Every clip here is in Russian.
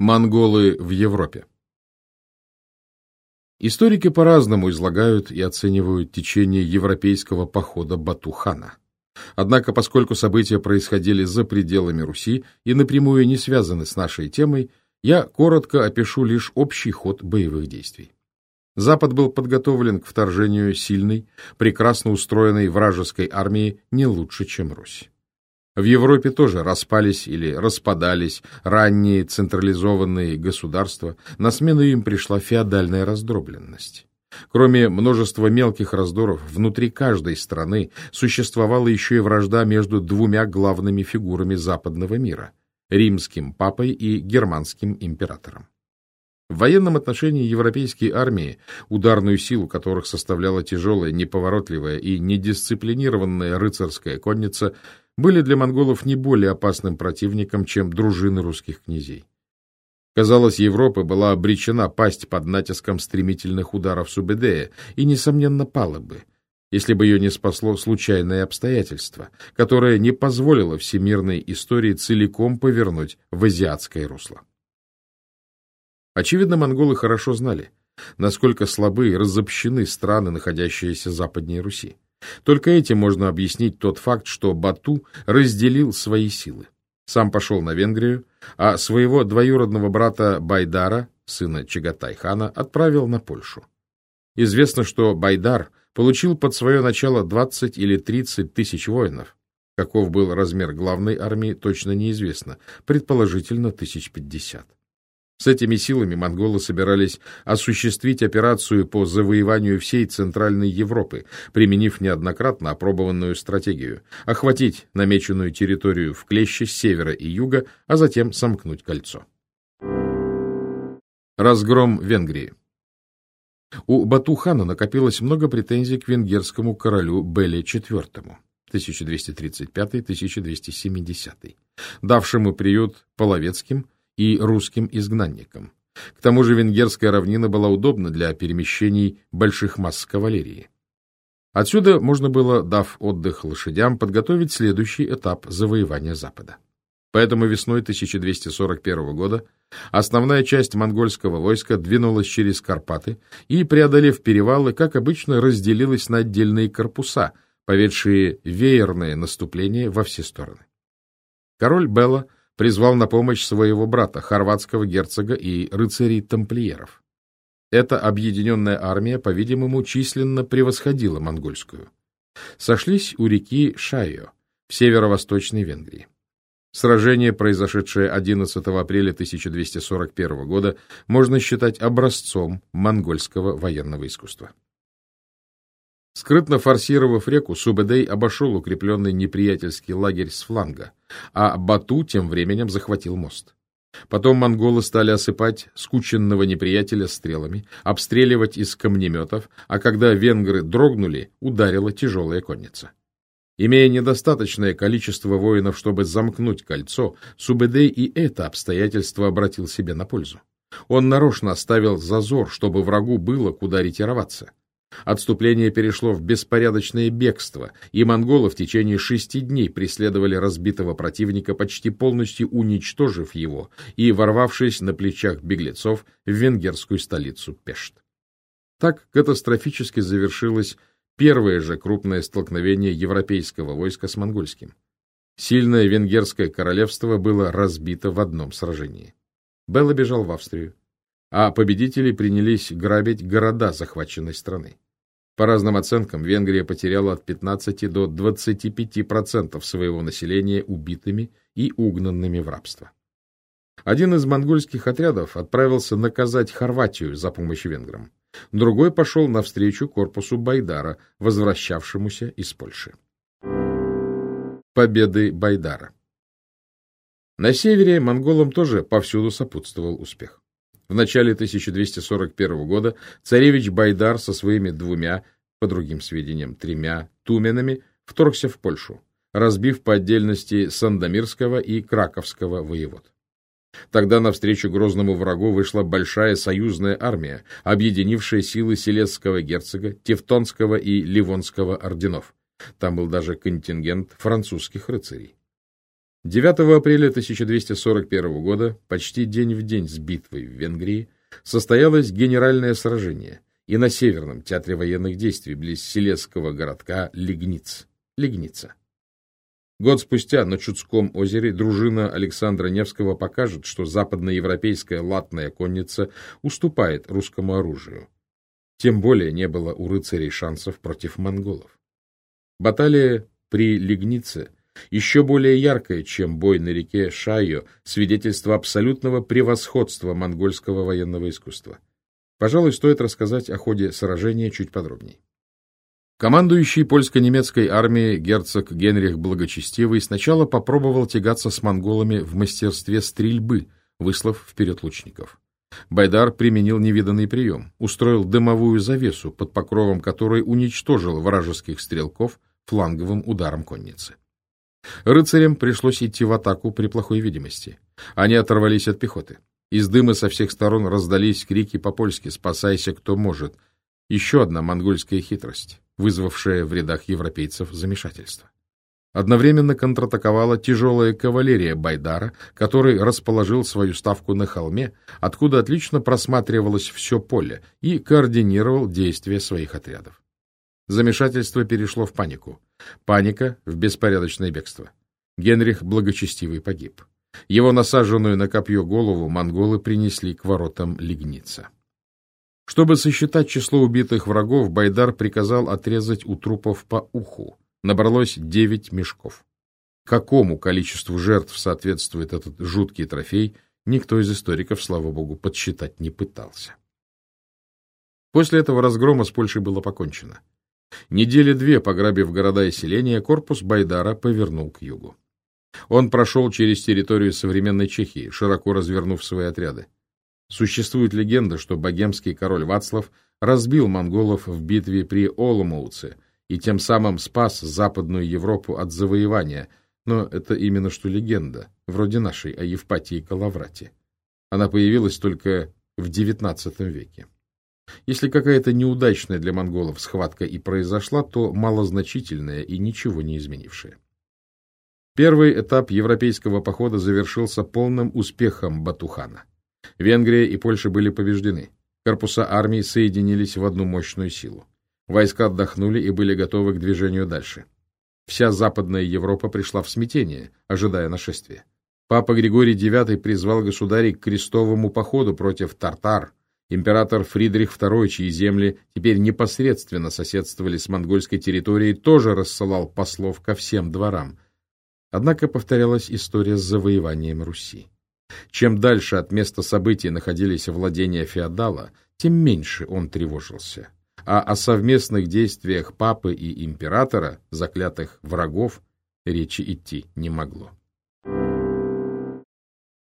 Монголы в Европе Историки по-разному излагают и оценивают течение европейского похода Батухана. Однако, поскольку события происходили за пределами Руси и напрямую не связаны с нашей темой, я коротко опишу лишь общий ход боевых действий. Запад был подготовлен к вторжению сильной, прекрасно устроенной вражеской армии не лучше, чем Русь. В Европе тоже распались или распадались ранние централизованные государства, на смену им пришла феодальная раздробленность. Кроме множества мелких раздоров, внутри каждой страны существовала еще и вражда между двумя главными фигурами западного мира – римским папой и германским императором. В военном отношении европейские армии, ударную силу которых составляла тяжелая, неповоротливая и недисциплинированная рыцарская конница, были для монголов не более опасным противником, чем дружины русских князей. Казалось, Европа была обречена пасть под натиском стремительных ударов Субедея и, несомненно, пала бы, если бы ее не спасло случайное обстоятельство, которое не позволило всемирной истории целиком повернуть в азиатское русло. Очевидно, монголы хорошо знали, насколько слабы и разобщены страны, находящиеся западнее Руси. Только этим можно объяснить тот факт, что Бату разделил свои силы. Сам пошел на Венгрию, а своего двоюродного брата Байдара, сына Чагатай-хана, отправил на Польшу. Известно, что Байдар получил под свое начало 20 или 30 тысяч воинов. Каков был размер главной армии, точно неизвестно, предположительно тысяч пятьдесят. С этими силами монголы собирались осуществить операцию по завоеванию всей Центральной Европы, применив неоднократно опробованную стратегию – охватить намеченную территорию в клеще с севера и юга, а затем сомкнуть кольцо. Разгром Венгрии У Батухана накопилось много претензий к венгерскому королю Беле IV 1235-1270, давшему приют половецким – и русским изгнанникам. К тому же венгерская равнина была удобна для перемещений больших масс кавалерии. Отсюда можно было, дав отдых лошадям, подготовить следующий этап завоевания Запада. Поэтому весной 1241 года основная часть монгольского войска двинулась через Карпаты и, преодолев перевалы, как обычно, разделилась на отдельные корпуса, поведшие веерное наступление во все стороны. Король Белла призвал на помощь своего брата, хорватского герцога и рыцарей-тамплиеров. Эта объединенная армия, по-видимому, численно превосходила монгольскую. Сошлись у реки Шайо в северо-восточной Венгрии. Сражение, произошедшее 11 апреля 1241 года, можно считать образцом монгольского военного искусства. Скрытно форсировав реку, Субэдэй обошел укрепленный неприятельский лагерь с фланга, а Бату тем временем захватил мост. Потом монголы стали осыпать скученного неприятеля стрелами, обстреливать из камнеметов, а когда венгры дрогнули, ударила тяжелая конница. Имея недостаточное количество воинов, чтобы замкнуть кольцо, Субэдэй и это обстоятельство обратил себе на пользу. Он нарочно оставил зазор, чтобы врагу было куда ретироваться. Отступление перешло в беспорядочное бегство, и монголы в течение шести дней преследовали разбитого противника, почти полностью уничтожив его и ворвавшись на плечах беглецов в венгерскую столицу Пешт. Так катастрофически завершилось первое же крупное столкновение европейского войска с монгольским. Сильное венгерское королевство было разбито в одном сражении. Белла бежал в Австрию а победители принялись грабить города захваченной страны. По разным оценкам, Венгрия потеряла от 15 до 25% своего населения убитыми и угнанными в рабство. Один из монгольских отрядов отправился наказать Хорватию за помощь венграм. Другой пошел навстречу корпусу Байдара, возвращавшемуся из Польши. Победы Байдара На севере монголам тоже повсюду сопутствовал успех. В начале 1241 года царевич Байдар со своими двумя, по другим сведениям, тремя туменами вторгся в Польшу, разбив по отдельности Сандомирского и Краковского воевод. Тогда навстречу грозному врагу вышла большая союзная армия, объединившая силы Селесского герцога, Тевтонского и Ливонского орденов. Там был даже контингент французских рыцарей. 9 апреля 1241 года, почти день в день с битвой в Венгрии, состоялось генеральное сражение и на Северном театре военных действий близ селесского городка Лигниц. Лигница. Год спустя на Чудском озере дружина Александра Невского покажет, что западноевропейская латная конница уступает русскому оружию. Тем более не было у рыцарей шансов против монголов. Баталия при Лигнице еще более яркая, чем бой на реке Шайо, свидетельство абсолютного превосходства монгольского военного искусства. Пожалуй, стоит рассказать о ходе сражения чуть подробнее. Командующий польско-немецкой армией герцог Генрих Благочестивый сначала попробовал тягаться с монголами в мастерстве стрельбы, выслав вперед лучников. Байдар применил невиданный прием, устроил дымовую завесу, под покровом которой уничтожил вражеских стрелков фланговым ударом конницы. Рыцарям пришлось идти в атаку при плохой видимости. Они оторвались от пехоты. Из дыма со всех сторон раздались крики по-польски «Спасайся, кто может!» Еще одна монгольская хитрость вызвавшее в рядах европейцев замешательство. Одновременно контратаковала тяжелая кавалерия Байдара, который расположил свою ставку на холме, откуда отлично просматривалось все поле, и координировал действия своих отрядов. Замешательство перешло в панику. Паника в беспорядочное бегство. Генрих Благочестивый погиб. Его насаженную на копье голову монголы принесли к воротам Лигница. Чтобы сосчитать число убитых врагов, Байдар приказал отрезать у трупов по уху. Набралось девять мешков. Какому количеству жертв соответствует этот жуткий трофей, никто из историков, слава богу, подсчитать не пытался. После этого разгрома с Польшей было покончено. Недели две, пограбив города и селения, корпус Байдара повернул к югу. Он прошел через территорию современной Чехии, широко развернув свои отряды. Существует легенда, что богемский король Вацлав разбил монголов в битве при Оломоуце и тем самым спас Западную Европу от завоевания, но это именно что легенда, вроде нашей о Евпатии Калаврате. Она появилась только в XIX веке. Если какая-то неудачная для монголов схватка и произошла, то малозначительная и ничего не изменившая. Первый этап европейского похода завершился полным успехом Батухана. Венгрия и Польша были побеждены. Корпуса армии соединились в одну мощную силу. Войска отдохнули и были готовы к движению дальше. Вся Западная Европа пришла в смятение, ожидая нашествия. Папа Григорий IX призвал государей к крестовому походу против тартар. Император Фридрих II, чьи земли теперь непосредственно соседствовали с монгольской территорией, тоже рассылал послов ко всем дворам. Однако повторялась история с завоеванием Руси. Чем дальше от места событий находились владения феодала, тем меньше он тревожился. А о совместных действиях папы и императора, заклятых врагов, речи идти не могло.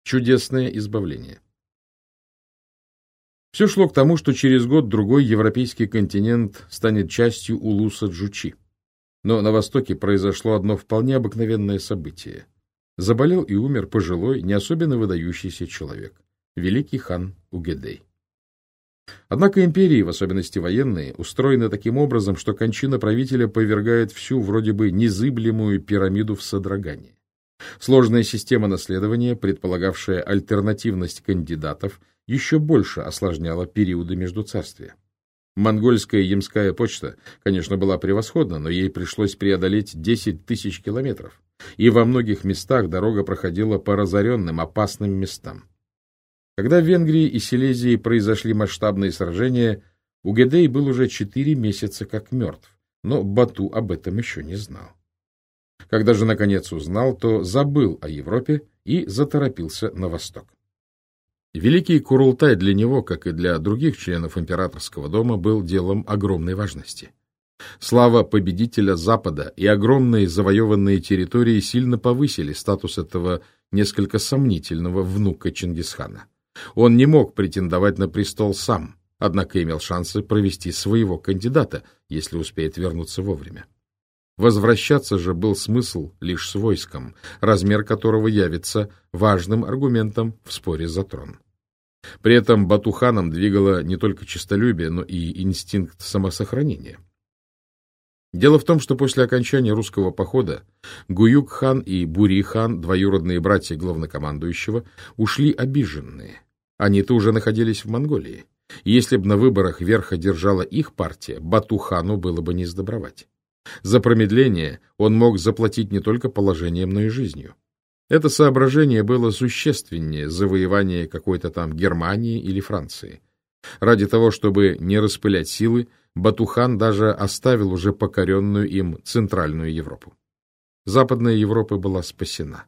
Чудесное избавление Все шло к тому, что через год-другой европейский континент станет частью Улуса Джучи. Но на Востоке произошло одно вполне обыкновенное событие – Заболел и умер пожилой, не особенно выдающийся человек, великий хан Угедей. Однако империи, в особенности военные, устроены таким образом, что кончина правителя повергает всю вроде бы незыблемую пирамиду в содрогание. Сложная система наследования, предполагавшая альтернативность кандидатов, еще больше осложняла периоды междуцарствия. Монгольская ямская почта, конечно, была превосходна, но ей пришлось преодолеть 10 тысяч километров, и во многих местах дорога проходила по разоренным, опасным местам. Когда в Венгрии и Силезии произошли масштабные сражения, Угедей был уже четыре месяца как мертв, но Бату об этом еще не знал. Когда же наконец узнал, то забыл о Европе и заторопился на восток. Великий Курултай для него, как и для других членов императорского дома, был делом огромной важности. Слава победителя Запада и огромные завоеванные территории сильно повысили статус этого несколько сомнительного внука Чингисхана. Он не мог претендовать на престол сам, однако имел шансы провести своего кандидата, если успеет вернуться вовремя. Возвращаться же был смысл лишь с войском, размер которого явится важным аргументом в споре за трон. При этом Батуханом двигало не только честолюбие, но и инстинкт самосохранения. Дело в том, что после окончания русского похода Гуюк-хан и Бури-хан, двоюродные братья главнокомандующего, ушли обиженные. Они-то уже находились в Монголии. Если бы на выборах верха держала их партия, Батухану было бы не сдобровать. За промедление он мог заплатить не только положением, но и жизнью. Это соображение было существеннее завоевания какой-то там Германии или Франции. Ради того, чтобы не распылять силы, Батухан даже оставил уже покоренную им Центральную Европу. Западная Европа была спасена.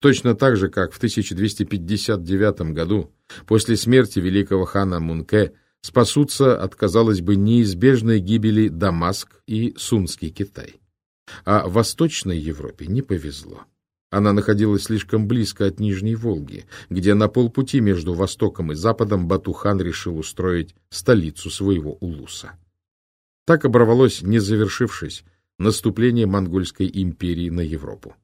Точно так же, как в 1259 году, после смерти великого хана Мунке, спасутся от, казалось бы, неизбежной гибели Дамаск и Сунский Китай. А Восточной Европе не повезло. Она находилась слишком близко от Нижней Волги, где на полпути между Востоком и Западом Батухан решил устроить столицу своего улуса. Так оборвалось, не завершившись, наступление монгольской империи на Европу.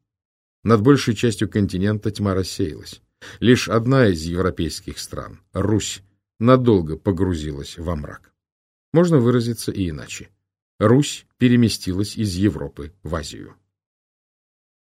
Над большей частью континента тьма рассеялась. Лишь одна из европейских стран, Русь, надолго погрузилась во мрак. Можно выразиться и иначе. Русь переместилась из Европы в Азию.